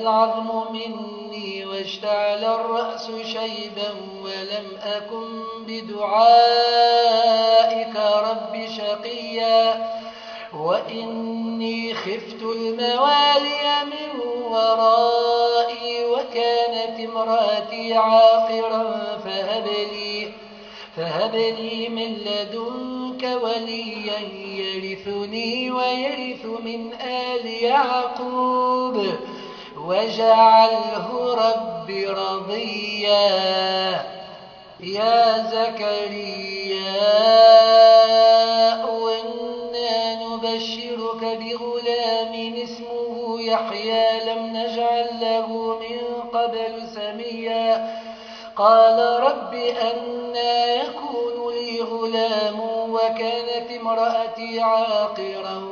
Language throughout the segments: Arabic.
العظم مني واشتعل الرأس شيبا ولم أكن بدعائك رب شقيا. وإني خفت الموالي من ورائي وكانت امرأتي عاقرا فهب لي, فهب لي من لدنك وليا يرثني ويرث من آل يعقوب. واجعله رب رضيا. يا زكريا وإنا نبشرك بغلام اسمه يحيى لم نجعل له من قبل سميا. قال رب أنا يكون لي غلام وكانت امرأتي عاقرا.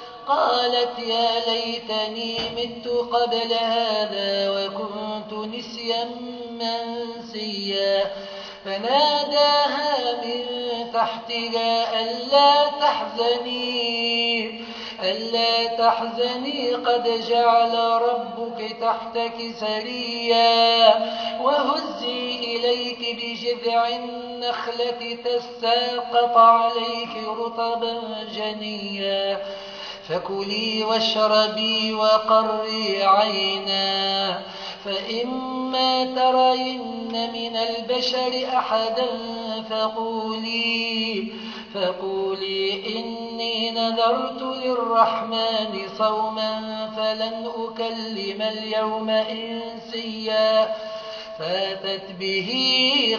قالت يا ليتني مت قبل هذا وكنت نسيا منسيا. فناداها من تحتها ألا تحزني ألا تحزني. قد جعل ربك تحتك سريا. وهزي إليك بجذع النخلة تساقط عليك رطبا جنيا. فكلي واشربي وقري عينا. فإما ترين من البشر أحدا فقولي فقولي إني نذرت للرحمن صوما فلن أكلم اليوم إنسيا. فاتت به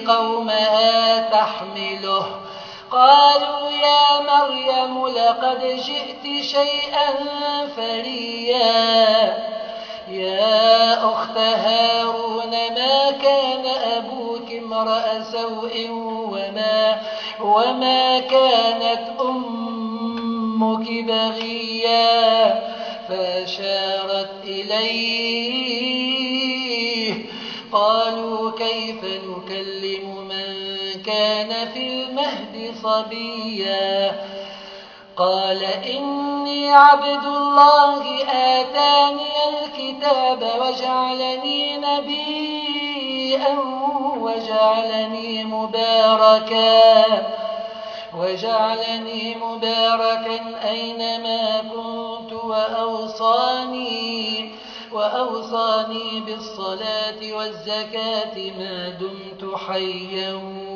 قومها تحمله قالوا يا مريم لقد جئت شيئا فريا يا أخت هارون ما كان أبوك امرأ سوء وما, وما كانت أمك بغيا؟ فأشارت إليه. قالوا كيف نكلم من كان في المهد صبيا. قال إني عبد الله آتاني الكتاب وجعلني نبيا وجعلني مباركا. وجعلني مباركا أينما كنت وأوصاني, وأوصاني بالصلاة والزكاة ما دمت حيا.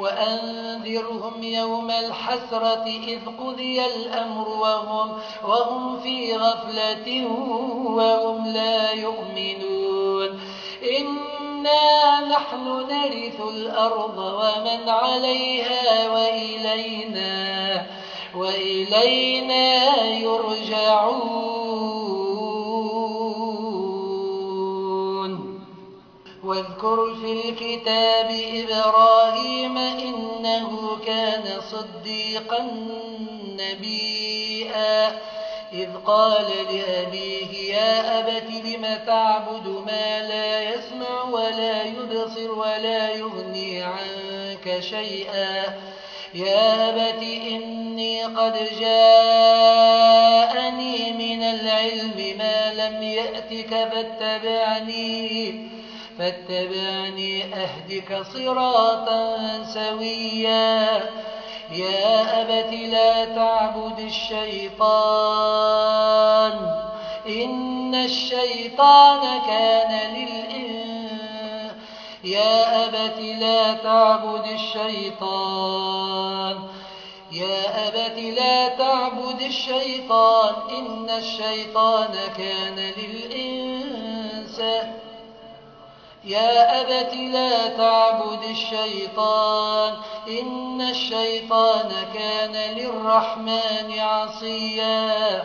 وأنذرهم يوم الحسرة إذ قضي الأمر وهم, وهم في غفلة وهم لا يؤمنون. إنا نحن نرث الأرض ومن عليها وإلينا, وإلينا يرجعون. واذكر في الكتاب إبراهيم إنه كان صديقا نبيئا إذ قال لأبيه يا أبت لم تعبد ما لا يسمع ولا يبصر ولا يغني عنك شيئا؟ يا أبت إني قد جاءني من العلم ما لم يأتك فاتبعني. فاتبعني أهدك صراطا سويا. يا أبت لا تعبد الشيطان. إن الشيطان كان للإنسان يا أبت لا تعبد الشيطان. يا أبت لا تعبد الشيطان. إن الشيطان كان للإنسان يا أبت لا تعبد الشيطان إن الشيطان كان للرحمن عصيا.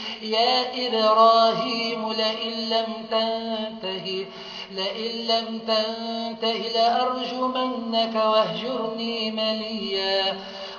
يا إبراهيم لئن لم تنته لئن لم تنته لأرجمنك وأهجرني مليا.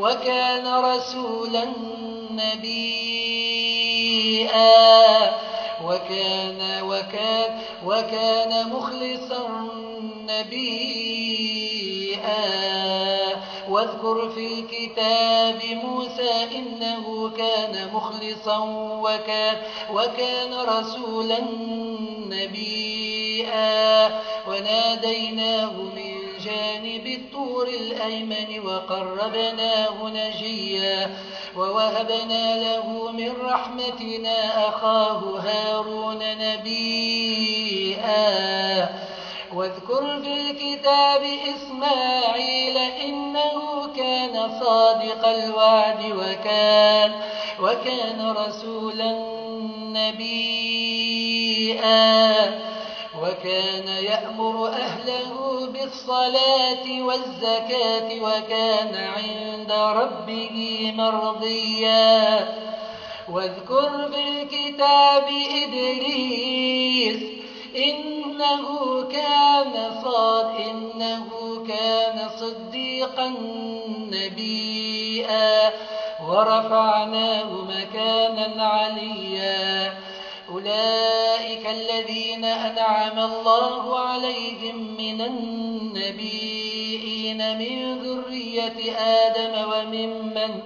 وكان رسولا نبيئا وكان, وكان, وكان مخلصا نبيئا واذكر في الكتاب موسى إنه كان مخلصا وكان, وكان رسولا نبيئا وناديناه من جانب الطور الأيمن وقربناه نجيا ووهبنا له من رحمتنا أخاه هارون نبيئا واذكر في الكتاب إسماعيل إنه كان صادق الوعد وكان, وكان رسولا نبيئا وكان يأمر أهله بالصلاة والزكاة وكان عند ربه مرضيا. واذكر في الكتاب إدريس إنه كان صاد إنه كان صديقا نبيئا ورفعناه مكانا عليا. أولئك الذين أنعم الله عليهم من النبيين من ذرية آدم وممن,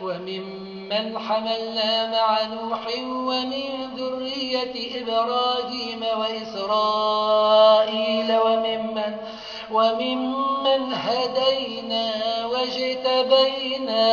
وممن حملنا مع نوح ومن ذرية إبراهيم وإسرائيل وممن, وممن هدينا واجتبينا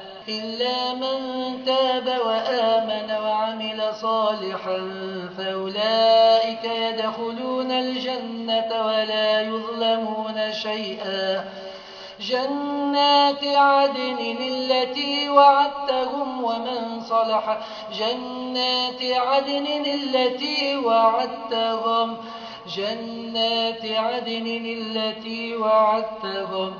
إلا من تاب وآمن وعمل صالحا فأولئك يدخلون الجنة ولا يظلمون شيئا. جنات عدن التي وعدتهم ومن صلح. جنات عدن التي وعدتهم. جنات عدن التي وعدتهم.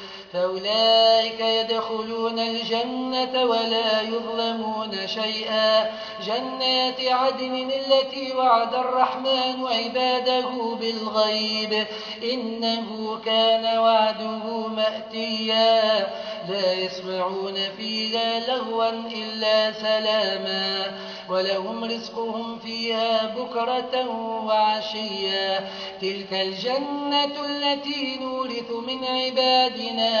فأولئك يدخلون الجنة ولا يظلمون شيئا. جنات عدن التي وعد الرحمن عباده بالغيب. إنه كان وعده مأتيا. لا يسمعون فيها لغوا إلا سلاما. ولهم رزقهم فيها بكرة وعشيا. تلك الجنة التي نورث من عبادنا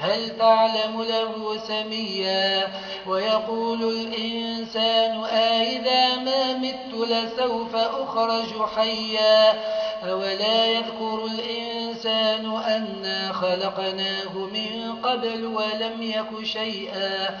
هل تعلم له سميا ويقول الإنسان آئذا ما مت لسوف أخرج حيا أولا يذكر الإنسان أنا خلقناه من قبل ولم يك شيئا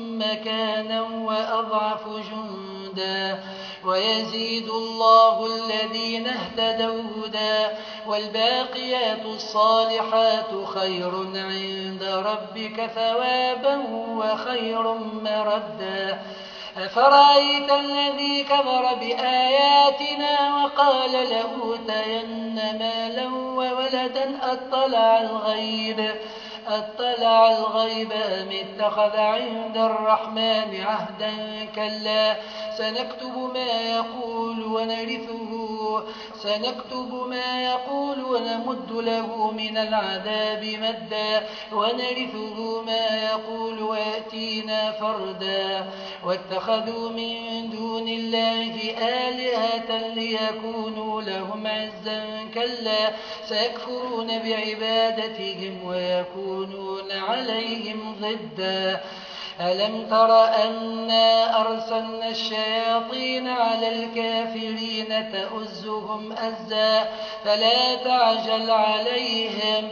مكانا وأضعف جندا ويزيد الله الذين اهتدوا هدى والباقيات الصالحات خير عند ربك ثوابا وخير مردا. أفرأيت الذي كفر بآياتنا وقال لأوتين مالا وولدا أطلع الغيب أطلع الغيب أم اتخذ عند الرحمن عهدا كلا؟ سنكتب ما يقول ونرثه سنكتب ما يقول ونمد له من العذاب مدا؟ ونرثه ما يقول ويأتينا فردا؟ واتخذوا من دون الله آلهة ليكونوا لهم عزا كلا؟ سيكفرون بعبادتهم ويكونون عليهم ضدا ألم تر أنا أرسلنا الشياطين على الكافرين تؤزهم أزا فلا تعجل عليهم.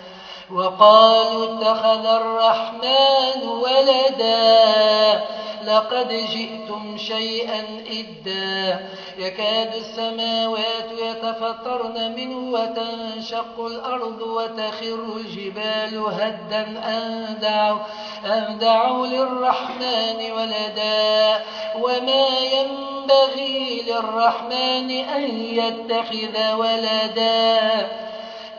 وقالوا اتخذ الرحمن ولدا لقد جئتم شيئا إدا يكاد السماوات يتفطرن منه وتنشق الأرض وتخر الجبال هدا أن دعوا, أن دعوا للرحمن ولدا وما ينبغي للرحمن أن يتخذ ولدا